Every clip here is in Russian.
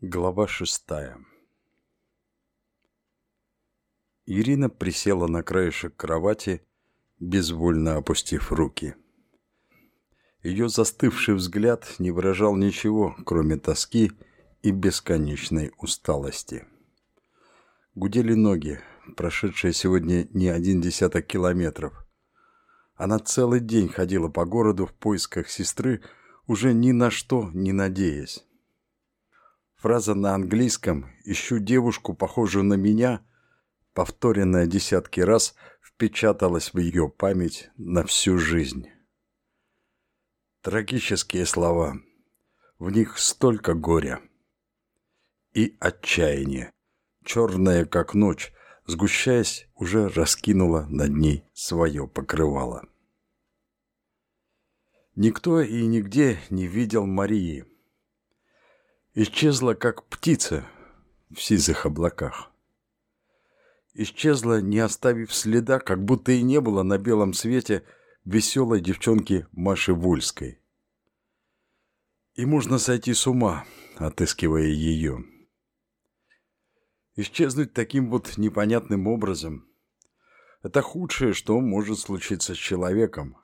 Глава шестая Ирина присела на краешек кровати, безвольно опустив руки. Ее застывший взгляд не выражал ничего, кроме тоски и бесконечной усталости. Гудели ноги, прошедшие сегодня не один десяток километров. Она целый день ходила по городу в поисках сестры, уже ни на что не надеясь. Фраза на английском «ищу девушку, похожую на меня», повторенная десятки раз, впечаталась в ее память на всю жизнь. Трагические слова. В них столько горя. И отчаяние, черное как ночь, сгущаясь, уже раскинула над ней свое покрывало. Никто и нигде не видел Марии – исчезла, как птица в сизых облаках. Исчезла, не оставив следа, как будто и не было на белом свете веселой девчонки Маши Вольской. И можно сойти с ума, отыскивая ее. Исчезнуть таким вот непонятным образом – это худшее, что может случиться с человеком,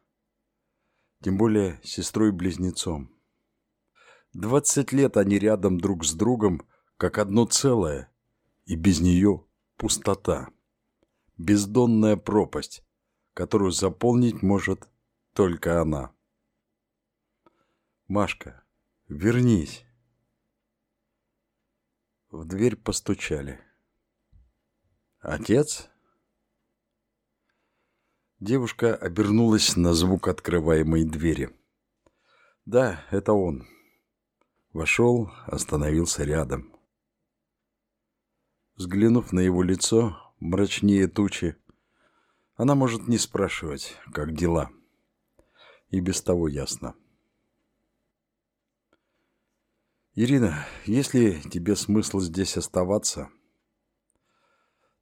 тем более сестрой-близнецом. Двадцать лет они рядом друг с другом, как одно целое, и без нее пустота, бездонная пропасть, которую заполнить может только она. «Машка, вернись!» В дверь постучали. «Отец?» Девушка обернулась на звук открываемой двери. «Да, это он». Вошел, остановился рядом. Взглянув на его лицо, мрачнее тучи, она может не спрашивать, как дела. И без того ясно. «Ирина, есть ли тебе смысл здесь оставаться?»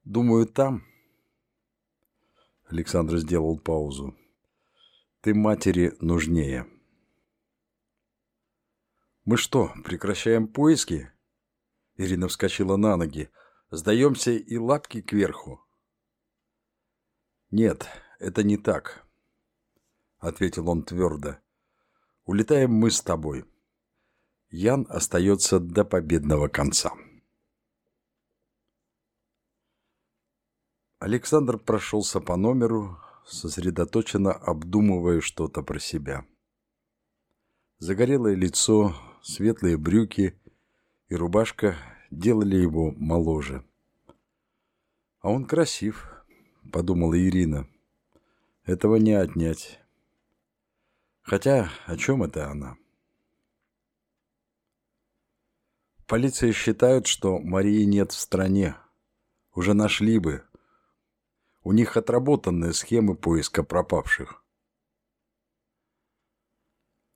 «Думаю, там...» Александр сделал паузу. «Ты матери нужнее». «Мы что, прекращаем поиски?» Ирина вскочила на ноги. «Сдаемся и лапки кверху?» «Нет, это не так», — ответил он твердо. «Улетаем мы с тобой. Ян остается до победного конца». Александр прошелся по номеру, сосредоточенно обдумывая что-то про себя. Загорелое лицо, светлые брюки и рубашка делали его моложе. «А он красив», — подумала Ирина. «Этого не отнять». Хотя о чем это она? Полиция считает, что Марии нет в стране. Уже нашли бы. У них отработанные схемы поиска пропавших.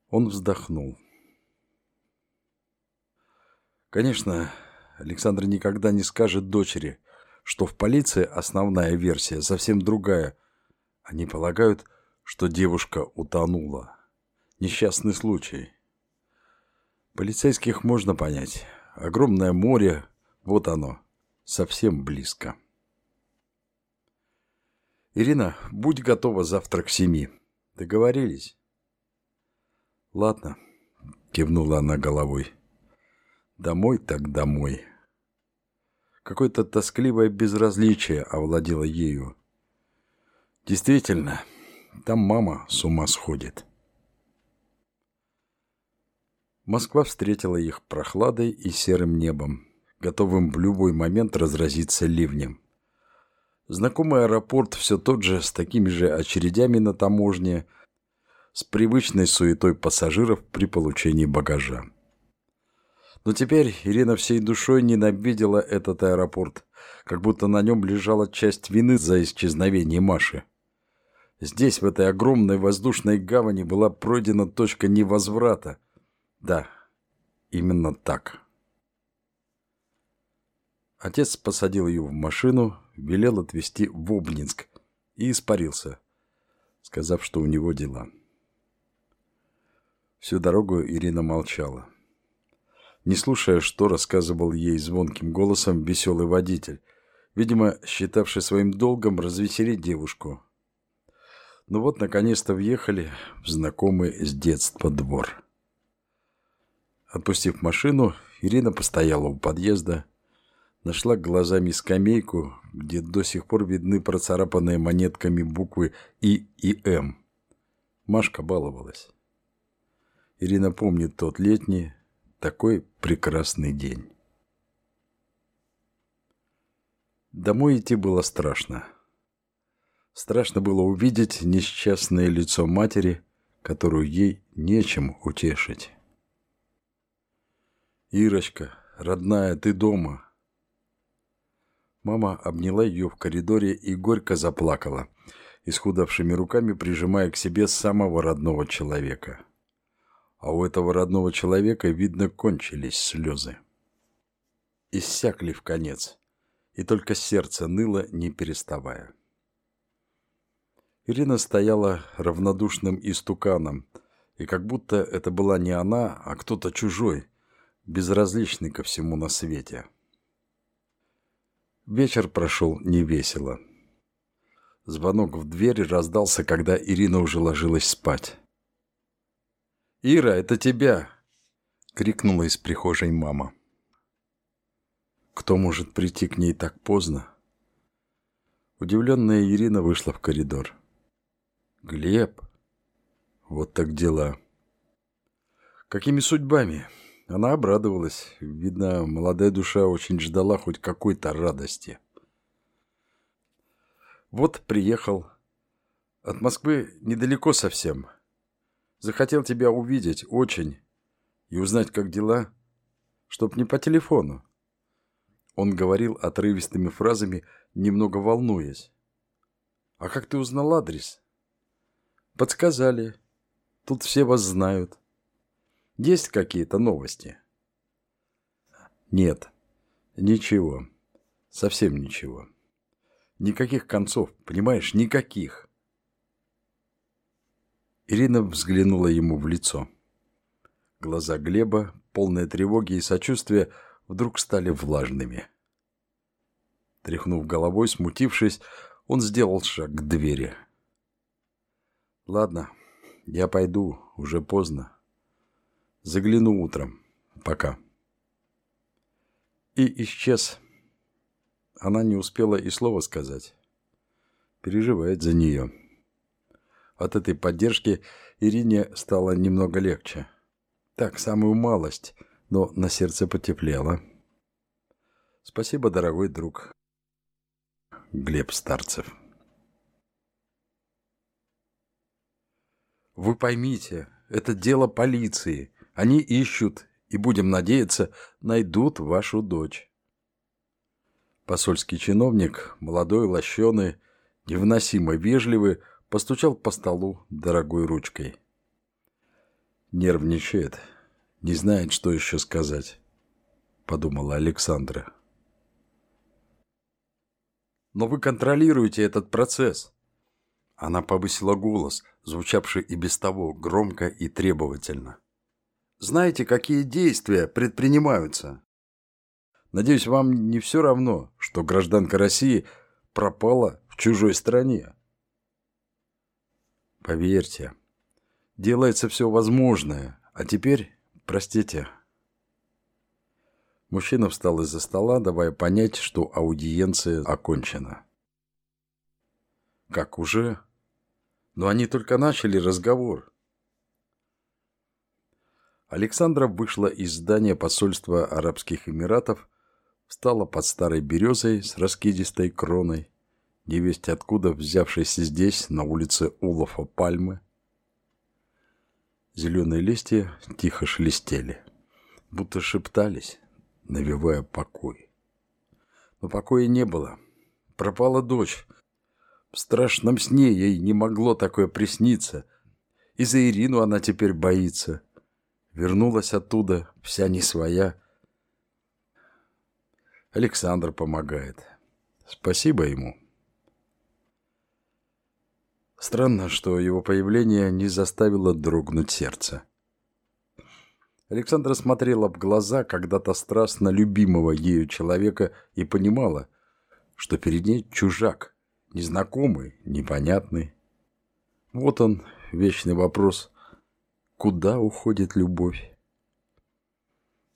Он вздохнул. Конечно, Александр никогда не скажет дочери, что в полиции основная версия совсем другая. Они полагают, что девушка утонула. Несчастный случай. Полицейских можно понять. Огромное море, вот оно, совсем близко. Ирина, будь готова завтра к семи. Договорились? Ладно, кивнула она головой. Домой так домой. Какое-то тоскливое безразличие овладело ею. Действительно, там мама с ума сходит. Москва встретила их прохладой и серым небом, готовым в любой момент разразиться ливнем. Знакомый аэропорт все тот же, с такими же очередями на таможне, с привычной суетой пассажиров при получении багажа. Но теперь Ирина всей душой ненавидела этот аэропорт, как будто на нем лежала часть вины за исчезновение Маши. Здесь, в этой огромной воздушной гавани, была пройдена точка невозврата. Да, именно так. Отец посадил ее в машину, велел отвезти в Обнинск и испарился, сказав, что у него дела. Всю дорогу Ирина молчала. Не слушая, что рассказывал ей звонким голосом веселый водитель, видимо, считавший своим долгом развеселить девушку. Ну вот, наконец-то въехали в знакомый с детства двор. Отпустив машину, Ирина постояла у подъезда, нашла глазами скамейку, где до сих пор видны процарапанные монетками буквы И и М. Машка баловалась. Ирина помнит тот летний, такой прекрасный день. Домой идти было страшно. Страшно было увидеть несчастное лицо матери, которую ей нечем утешить. «Ирочка, родная, ты дома!» Мама обняла ее в коридоре и горько заплакала, исхудавшими руками прижимая к себе самого родного человека. А у этого родного человека, видно, кончились слезы. Иссякли в конец, и только сердце ныло, не переставая. Ирина стояла равнодушным истуканом, и как будто это была не она, а кто-то чужой, безразличный ко всему на свете. Вечер прошел невесело. Звонок в дверь раздался, когда Ирина уже ложилась спать. «Ира, это тебя!» — крикнула из прихожей мама. Кто может прийти к ней так поздно? Удивленная Ирина вышла в коридор. Глеб. Вот так дела. Какими судьбами? Она обрадовалась. Видно, молодая душа очень ждала хоть какой-то радости. Вот приехал. От Москвы недалеко совсем. Захотел тебя увидеть очень. И узнать, как дела. Чтоб не по телефону. Он говорил отрывистыми фразами, немного волнуясь. «А как ты узнал адрес?» Подсказали. Тут все вас знают. Есть какие-то новости? Нет. Ничего. Совсем ничего. Никаких концов, понимаешь, никаких. Ирина взглянула ему в лицо. Глаза Глеба, полные тревоги и сочувствия, вдруг стали влажными. Тряхнув головой, смутившись, он сделал шаг к двери. Ладно, я пойду, уже поздно. Загляну утром. Пока. И исчез. Она не успела и слова сказать. Переживает за нее. От этой поддержки Ирине стало немного легче. Так, самую малость, но на сердце потеплело. Спасибо, дорогой друг. Глеб Старцев. Вы поймите, это дело полиции. Они ищут и, будем надеяться, найдут вашу дочь. Посольский чиновник, молодой, лощеный, невыносимо вежливый, постучал по столу дорогой ручкой. Нервничает, не знает, что еще сказать, подумала Александра. Но вы контролируете этот процесс. Она повысила голос, звучавший и без того громко и требовательно. «Знаете, какие действия предпринимаются?» «Надеюсь, вам не все равно, что гражданка России пропала в чужой стране?» «Поверьте, делается все возможное, а теперь, простите...» Мужчина встал из-за стола, давая понять, что аудиенция окончена. «Как уже?» Но они только начали разговор. Александра вышла из здания посольства Арабских Эмиратов, встала под старой березой с раскидистой кроной, невесть откуда взявшейся здесь, на улице Улафа Пальмы. Зеленые листья тихо шелестели, будто шептались, навевая покой. Но покоя не было. Пропала дочь, в страшном сне ей не могло такое присниться. И за Ирину она теперь боится. Вернулась оттуда, вся не своя. Александр помогает. Спасибо ему. Странно, что его появление не заставило дрогнуть сердце. Александра смотрела в глаза когда-то страстно любимого ею человека и понимала, что перед ней чужак, незнакомый, непонятный. Вот он, вечный вопрос, куда уходит любовь?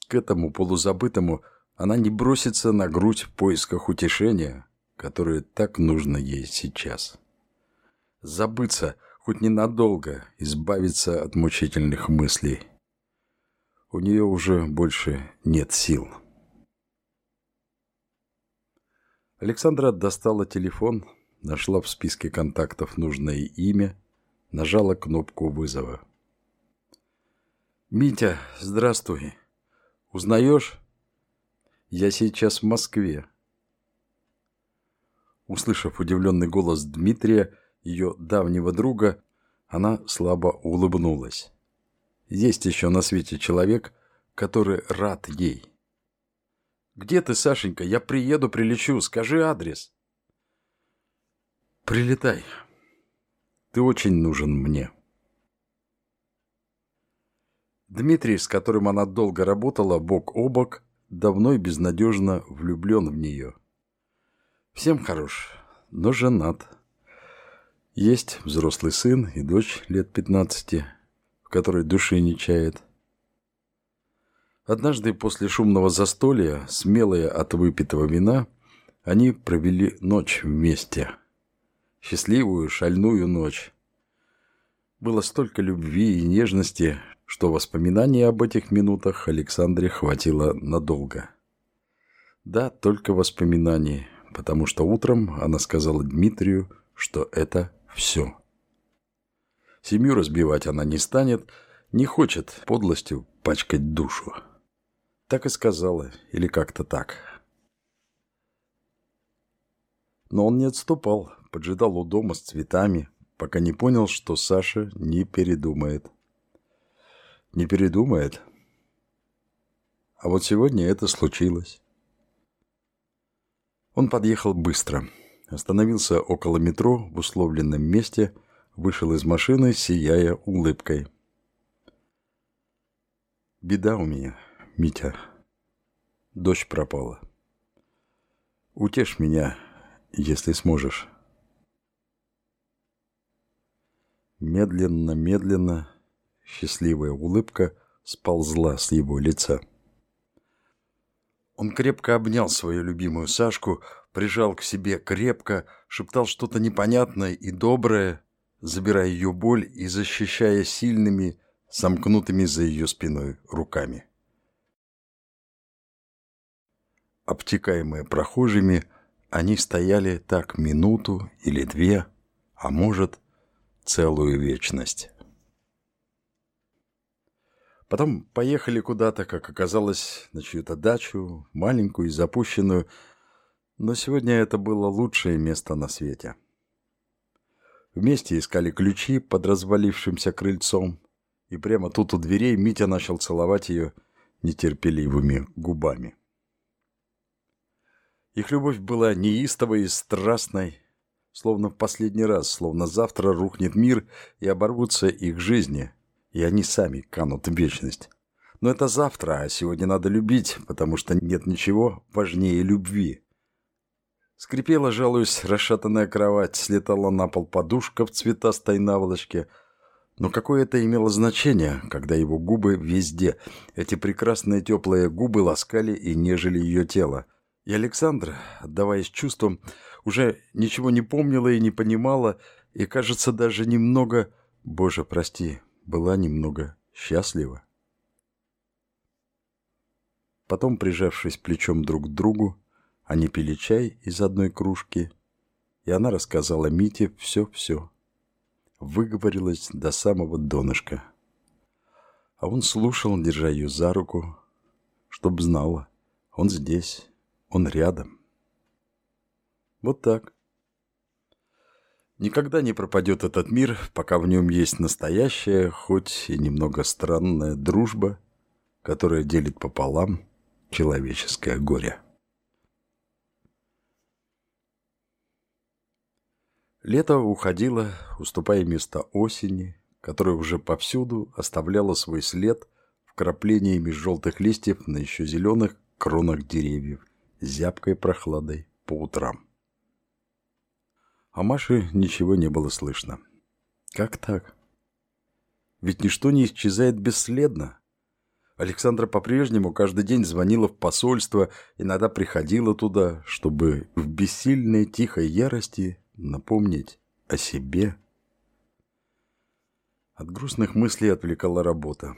К этому полузабытому она не бросится на грудь в поисках утешения, которое так нужно ей сейчас. Забыться хоть ненадолго, избавиться от мучительных мыслей. У нее уже больше нет сил. Александра достала телефон, нашла в списке контактов нужное имя, нажала кнопку вызова. «Митя, здравствуй. Узнаешь? Я сейчас в Москве». Услышав удивленный голос Дмитрия, ее давнего друга, она слабо улыбнулась. Есть еще на свете человек, который рад ей. «Где ты, Сашенька? Я приеду, прилечу. Скажи адрес». «Прилетай. Ты очень нужен мне». Дмитрий, с которым она долго работала бок о бок, давно и безнадежно влюблен в нее. Всем хорош, но женат. Есть взрослый сын и дочь лет пятнадцати, в которой души не чает. Однажды после шумного застолья, смелые от выпитого вина, они провели ночь вместе. Счастливую, шальную ночь. Было столько любви и нежности, что воспоминаний об этих минутах Александре хватило надолго. Да, только воспоминаний, потому что утром она сказала Дмитрию, что это все. Семью разбивать она не станет, не хочет подлостью пачкать душу. Так и сказала, или как-то так. Но он не отступал, поджидал у дома с цветами, пока не понял, что Саша не передумает. Не передумает. А вот сегодня это случилось. Он подъехал быстро. Остановился около метро в условленном месте, вышел из машины, сияя улыбкой. «Беда у меня», Митя, дочь пропала. Утешь меня, если сможешь. Медленно, медленно, счастливая улыбка сползла с его лица. Он крепко обнял свою любимую Сашку, прижал к себе крепко, шептал что-то непонятное и доброе, забирая ее боль и защищая сильными, сомкнутыми за ее спиной руками. обтекаемые прохожими, они стояли так минуту или две, а может, целую вечность. Потом поехали куда-то, как оказалось, на чью-то дачу, маленькую и запущенную, но сегодня это было лучшее место на свете. Вместе искали ключи под развалившимся крыльцом, и прямо тут у дверей Митя начал целовать ее нетерпеливыми губами. Их любовь была неистовой и страстной, словно в последний раз, словно завтра рухнет мир и оборвутся их жизни, и они сами канут в вечность. Но это завтра, а сегодня надо любить, потому что нет ничего важнее любви. Скрипела, жалуюсь, расшатанная кровать, слетала на пол подушка в цветастой наволочке. Но какое это имело значение, когда его губы везде, эти прекрасные теплые губы ласкали и нежели ее тело. И Александра, отдаваясь чувствам, уже ничего не помнила и не понимала, и, кажется, даже немного, боже, прости, была немного счастлива. Потом, прижавшись плечом друг к другу, они пили чай из одной кружки, и она рассказала Мите все-все. Выговорилась до самого донышка. А он слушал, держа ее за руку, чтоб знала, он здесь, он рядом. Вот так. Никогда не пропадет этот мир, пока в нем есть настоящая, хоть и немного странная дружба, которая делит пополам человеческое горе. Лето уходило, уступая место осени, которая уже повсюду оставляла свой след вкраплениями желтых листьев на еще зеленых кронах деревьев, зябкой прохладой по утрам. А Маше ничего не было слышно. Как так? Ведь ничто не исчезает бесследно. Александра по-прежнему каждый день звонила в посольство, иногда приходила туда, чтобы в бессильной тихой ярости напомнить о себе. От грустных мыслей отвлекала работа.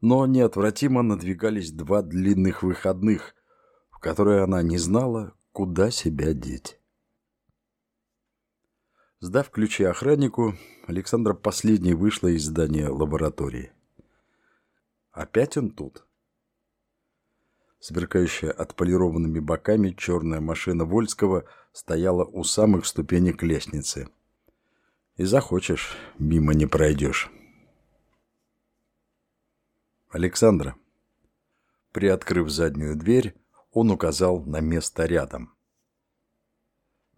Но неотвратимо надвигались два длинных выходных, в которые она не знала, куда себя деть. Сдав ключи охраннику, Александра последней вышла из здания лаборатории. Опять он тут? Сверкающая отполированными боками черная машина Вольского стояла у самых ступенек лестницы. И захочешь, мимо не пройдешь. Александра. Приоткрыв заднюю дверь, он указал на место рядом.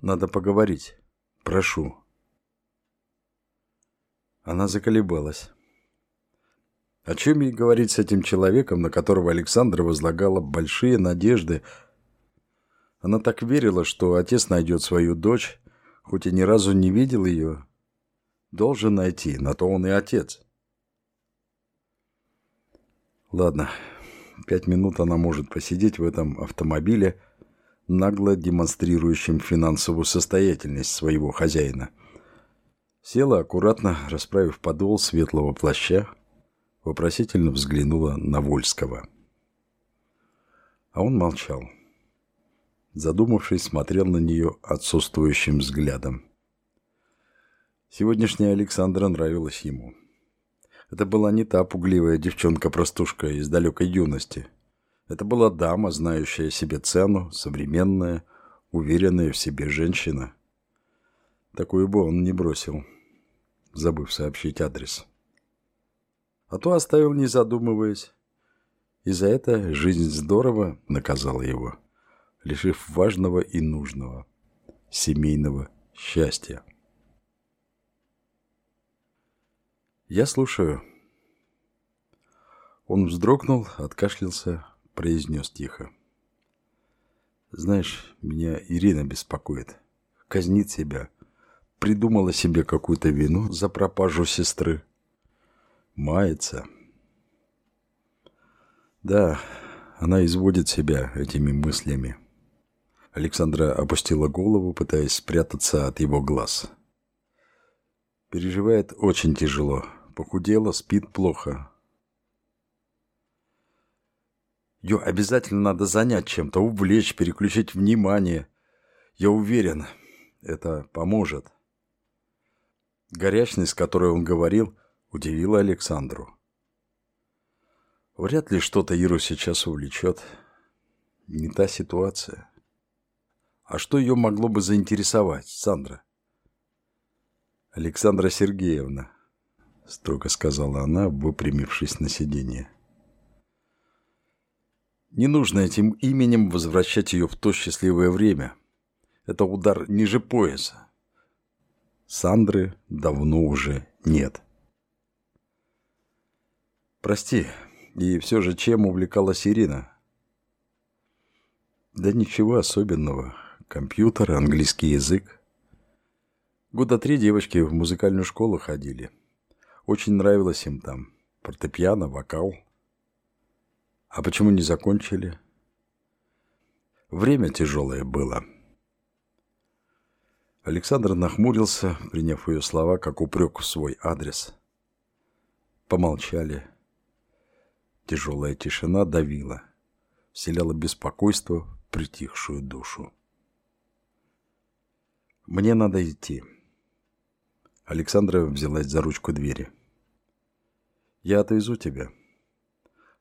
«Надо поговорить. Прошу». Она заколебалась. О чем ей говорить с этим человеком, на которого Александра возлагала большие надежды? Она так верила, что отец найдет свою дочь, хоть и ни разу не видел ее. Должен найти, на то он и отец. Ладно, пять минут она может посидеть в этом автомобиле, нагло демонстрирующем финансовую состоятельность своего хозяина. Села аккуратно, расправив подол светлого плаща, вопросительно взглянула на Вольского. А он молчал. Задумавшись, смотрел на нее отсутствующим взглядом. Сегодняшняя Александра нравилась ему. Это была не та пугливая девчонка-простушка из далекой юности. Это была дама, знающая себе цену, современная, уверенная в себе женщина. Такую бы он не бросил, забыв сообщить адрес а то оставил не задумываясь. И за это жизнь здорово наказала его, лишив важного и нужного – семейного счастья. «Я слушаю». Он вздрогнул, откашлялся, произнес тихо. «Знаешь, меня Ирина беспокоит. Казнит себя. Придумала себе какую-то вину за пропажу сестры. Мается. Да, она изводит себя этими мыслями. Александра опустила голову, пытаясь спрятаться от его глаз. Переживает очень тяжело. Похудела, спит плохо. Ее обязательно надо занять чем-то, увлечь, переключить внимание. Я уверен, это поможет. Горячность, с которой он говорил – удивила Александру. Вряд ли что-то Иру сейчас увлечет. Не та ситуация. А что ее могло бы заинтересовать, Сандра? Александра Сергеевна, строго сказала она, выпрямившись на сиденье. Не нужно этим именем возвращать ее в то счастливое время. Это удар ниже пояса. Сандры давно уже нет. Прости, и все же чем увлекалась Ирина? Да ничего особенного. Компьютер, английский язык. Года три девочки в музыкальную школу ходили. Очень нравилось им там. Фортепиано, вокал. А почему не закончили? Время тяжелое было. Александр нахмурился, приняв ее слова как упрек в свой адрес. Помолчали. Тяжелая тишина давила, вселяла беспокойство в притихшую душу. «Мне надо идти». Александра взялась за ручку двери. «Я отвезу тебя.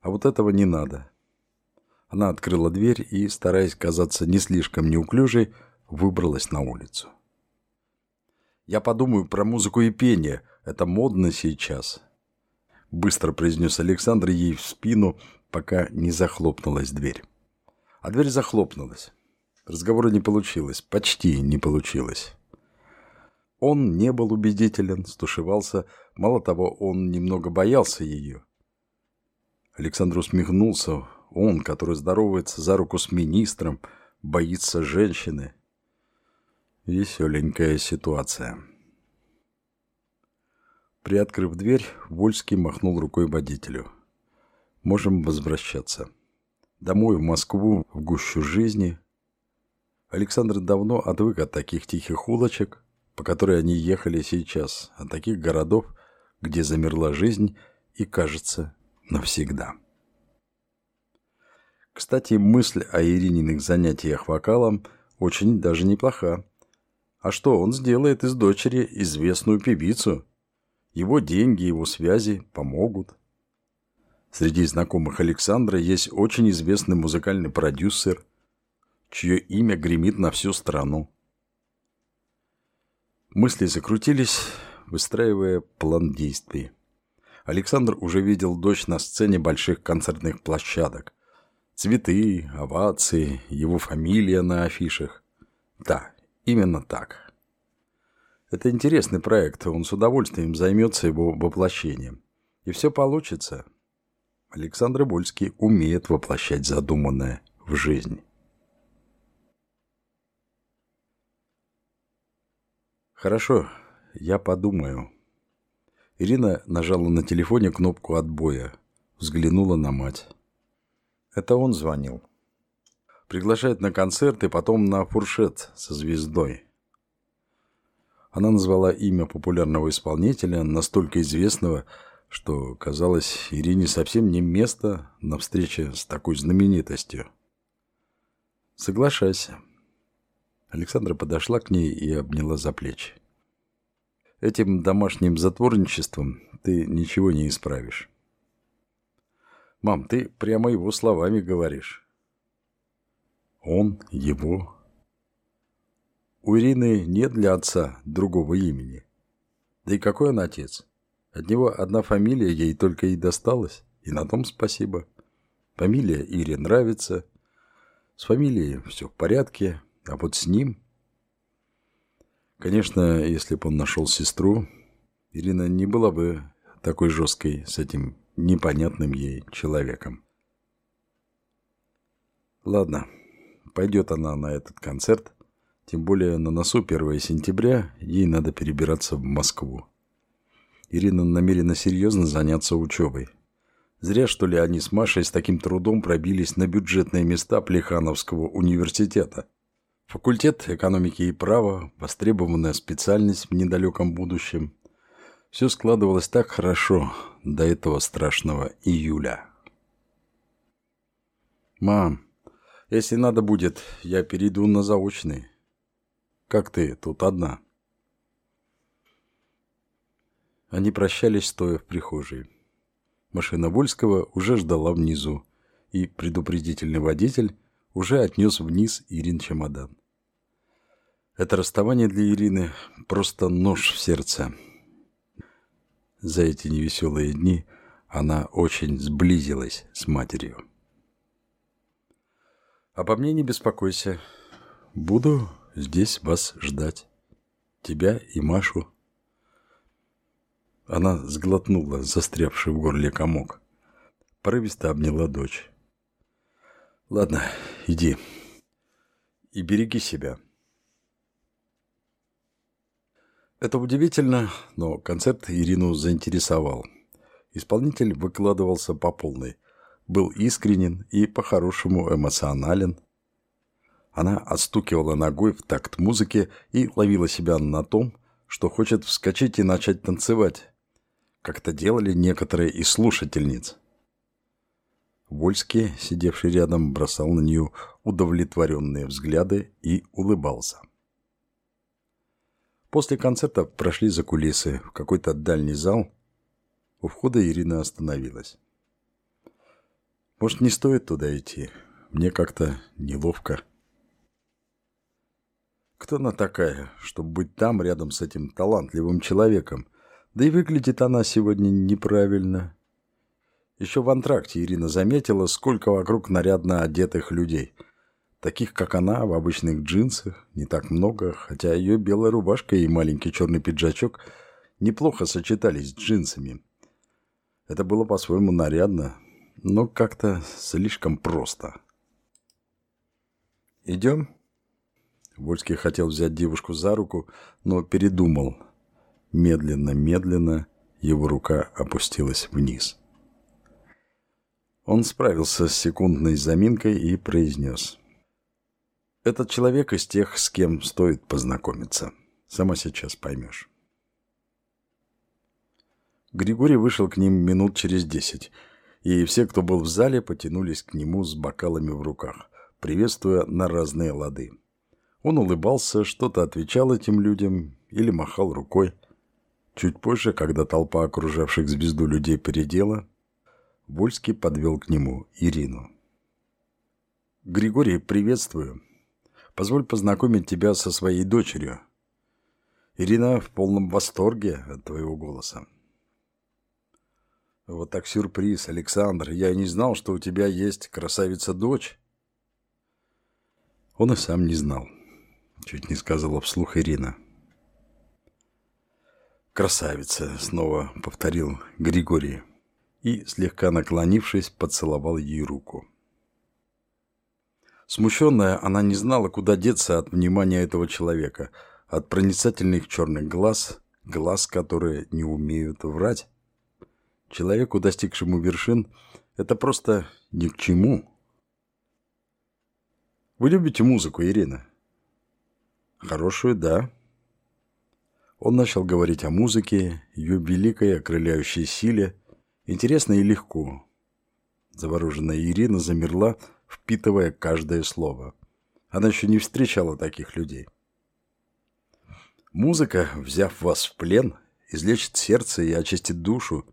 А вот этого не надо». Она открыла дверь и, стараясь казаться не слишком неуклюжей, выбралась на улицу. «Я подумаю про музыку и пение. Это модно сейчас быстро произнес Александр ей в спину, пока не захлопнулась дверь. А дверь захлопнулась. Разговора не получилось, почти не получилось. Он не был убедителен, стушевался, мало того, он немного боялся ее. Александр усмехнулся. Он, который здоровается за руку с министром, боится женщины. Веселенькая ситуация. Приоткрыв дверь, Вольский махнул рукой водителю. «Можем возвращаться. Домой, в Москву, в гущу жизни». Александр давно отвык от таких тихих улочек, по которой они ехали сейчас, от таких городов, где замерла жизнь и, кажется, навсегда. Кстати, мысль о Ирининых занятиях вокалом очень даже неплоха. А что он сделает из дочери известную певицу? Его деньги, его связи помогут. Среди знакомых Александра есть очень известный музыкальный продюсер, чье имя гремит на всю страну. Мысли закрутились, выстраивая план действий. Александр уже видел дочь на сцене больших концертных площадок. Цветы, овации, его фамилия на афишах. Да, именно так. Это интересный проект, он с удовольствием займется его воплощением. И все получится. Александр Вольский умеет воплощать задуманное в жизнь. Хорошо, я подумаю. Ирина нажала на телефоне кнопку отбоя, взглянула на мать. Это он звонил. Приглашает на концерт и потом на фуршет со звездой. Она назвала имя популярного исполнителя, настолько известного, что казалось Ирине совсем не место на встрече с такой знаменитостью. Соглашайся. Александра подошла к ней и обняла за плечи. Этим домашним затворничеством ты ничего не исправишь. Мам, ты прямо его словами говоришь. Он, его. У Ирины нет для отца другого имени. Да и какой он отец? От него одна фамилия ей только и досталась, и на том спасибо. Фамилия Ире нравится. С фамилией все в порядке, а вот с ним... Конечно, если бы он нашел сестру, Ирина не была бы такой жесткой с этим непонятным ей человеком. Ладно, пойдет она на этот концерт, тем более на носу 1 сентября ей надо перебираться в Москву. Ирина намерена серьезно заняться учебой. Зря, что ли, они с Машей с таким трудом пробились на бюджетные места Плехановского университета. Факультет экономики и права, востребованная специальность в недалеком будущем. Все складывалось так хорошо до этого страшного июля. «Мам, если надо будет, я перейду на заочный. Как ты тут одна?» Они прощались, стоя в прихожей. Машина Вольского уже ждала внизу, и предупредительный водитель уже отнес вниз Ирин чемодан. Это расставание для Ирины просто нож в сердце. За эти невеселые дни она очень сблизилась с матерью. Обо мне не беспокойся. Буду здесь вас ждать. Тебя и Машу. Она сглотнула застрявший в горле комок. Порывисто обняла дочь. Ладно, иди. И береги себя. Это удивительно, но концерт Ирину заинтересовал. Исполнитель выкладывался по полной. Был искренен и по-хорошему эмоционален. Она отстукивала ногой в такт музыки и ловила себя на том, что хочет вскочить и начать танцевать, как это делали некоторые из слушательниц. Вольский, сидевший рядом, бросал на нее удовлетворенные взгляды и улыбался. После концерта прошли за кулисы в какой-то дальний зал. У входа Ирина остановилась. «Может, не стоит туда идти? Мне как-то неловко». Кто она такая, чтобы быть там рядом с этим талантливым человеком? Да и выглядит она сегодня неправильно. Еще в антракте Ирина заметила, сколько вокруг нарядно одетых людей. Таких, как она, в обычных джинсах, не так много, хотя ее белая рубашка и маленький черный пиджачок неплохо сочетались с джинсами. Это было по-своему нарядно, но как-то слишком просто. «Идем?» Вольский хотел взять девушку за руку, но передумал. Медленно, медленно его рука опустилась вниз. Он справился с секундной заминкой и произнес. «Этот человек из тех, с кем стоит познакомиться. Сама сейчас поймешь». Григорий вышел к ним минут через десять, и все, кто был в зале, потянулись к нему с бокалами в руках, приветствуя на разные лады. Он улыбался, что-то отвечал этим людям или махал рукой. Чуть позже, когда толпа окружавших звезду людей передела, Вольский подвел к нему Ирину. «Григорий, приветствую. Позволь познакомить тебя со своей дочерью. Ирина в полном восторге от твоего голоса». «Вот так сюрприз, Александр. Я не знал, что у тебя есть красавица-дочь». Он и сам не знал. Чуть не сказала вслух Ирина. «Красавица!» — снова повторил Григорий и, слегка наклонившись, поцеловал ей руку. Смущенная, она не знала, куда деться от внимания этого человека, от проницательных черных глаз, глаз, которые не умеют врать. Человеку, достигшему вершин, это просто ни к чему. Вы любите музыку, Ирина? Хорошую, да. Он начал говорить о музыке, ее великой окрыляющей силе, Интересно и легко. Завороженная Ирина замерла, впитывая каждое слово. Она еще не встречала таких людей. Музыка, взяв вас в плен, излечит сердце и очистит душу.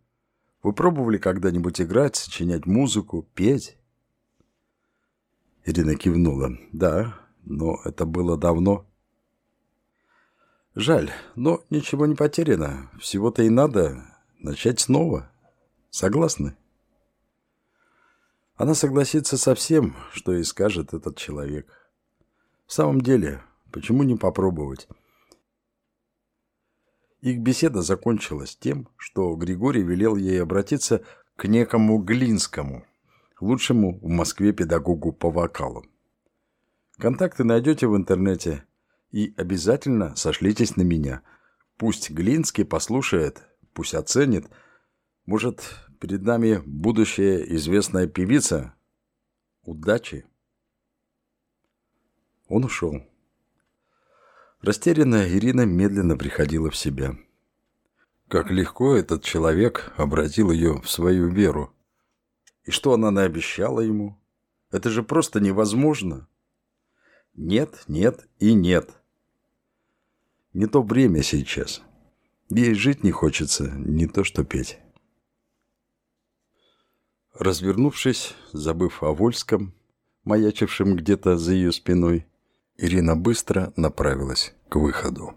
Вы пробовали когда-нибудь играть, сочинять музыку, петь? Ирина кивнула. Да, но это было давно. Жаль, но ничего не потеряно. Всего-то и надо начать снова. Согласны? Она согласится со всем, что и скажет этот человек. В самом деле, почему не попробовать? Их беседа закончилась тем, что Григорий велел ей обратиться к некому Глинскому, лучшему в Москве педагогу по вокалу. Контакты найдете в интернете и обязательно сошлитесь на меня. Пусть Глинский послушает, пусть оценит – может, перед нами будущая известная певица? Удачи!» Он ушел. Растерянная Ирина медленно приходила в себя. Как легко этот человек обратил ее в свою веру. И что она наобещала ему? Это же просто невозможно. Нет, нет и нет. Не то время сейчас. Ей жить не хочется, не то что петь. Развернувшись, забыв о Вольском, маячившем где-то за ее спиной, Ирина быстро направилась к выходу.